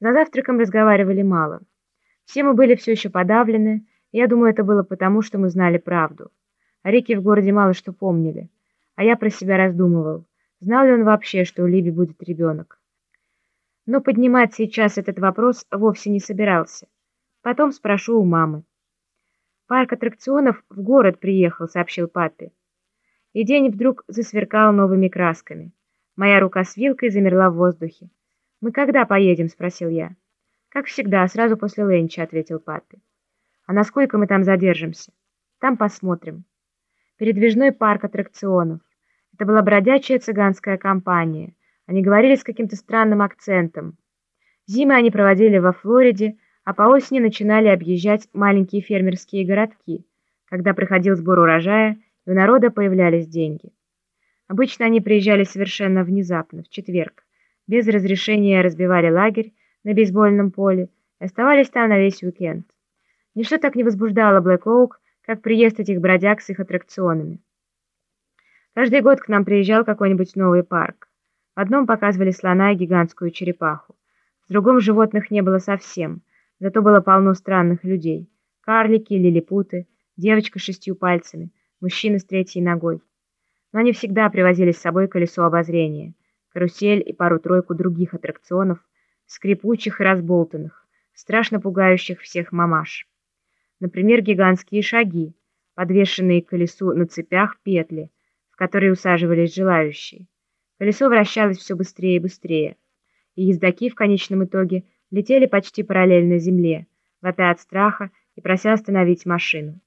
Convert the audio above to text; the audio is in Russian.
За завтраком разговаривали мало. Все мы были все еще подавлены, я думаю, это было потому, что мы знали правду. О Рике в городе мало что помнили, а я про себя раздумывал, знал ли он вообще, что у Либи будет ребенок. Но поднимать сейчас этот вопрос вовсе не собирался. Потом спрошу у мамы. «Парк аттракционов в город приехал», — сообщил папе. И день вдруг засверкал новыми красками. Моя рука с вилкой замерла в воздухе. «Мы когда поедем?» — спросил я. «Как всегда, сразу после ленча», — ответил папе. «А насколько мы там задержимся?» «Там посмотрим». Передвижной парк аттракционов. Это была бродячая цыганская компания. Они говорили с каким-то странным акцентом. Зимы они проводили во Флориде, а по осени начинали объезжать маленькие фермерские городки, когда приходил сбор урожая, и у народа появлялись деньги. Обычно они приезжали совершенно внезапно, в четверг без разрешения разбивали лагерь на бейсбольном поле и оставались там на весь уикенд. Ничто так не возбуждало Блэк Оук, как приезд этих бродяг с их аттракционами. Каждый год к нам приезжал какой-нибудь новый парк. В одном показывали слона и гигантскую черепаху. В другом животных не было совсем, зато было полно странных людей. Карлики, лилипуты, девочка с шестью пальцами, мужчина с третьей ногой. Но они всегда привозили с собой колесо обозрения карусель и пару-тройку других аттракционов, скрипучих и разболтанных, страшно пугающих всех мамаш. Например, гигантские шаги, подвешенные к колесу на цепях петли, в которые усаживались желающие. Колесо вращалось все быстрее и быстрее, и ездаки в конечном итоге летели почти параллельно земле, вопя от страха и прося остановить машину.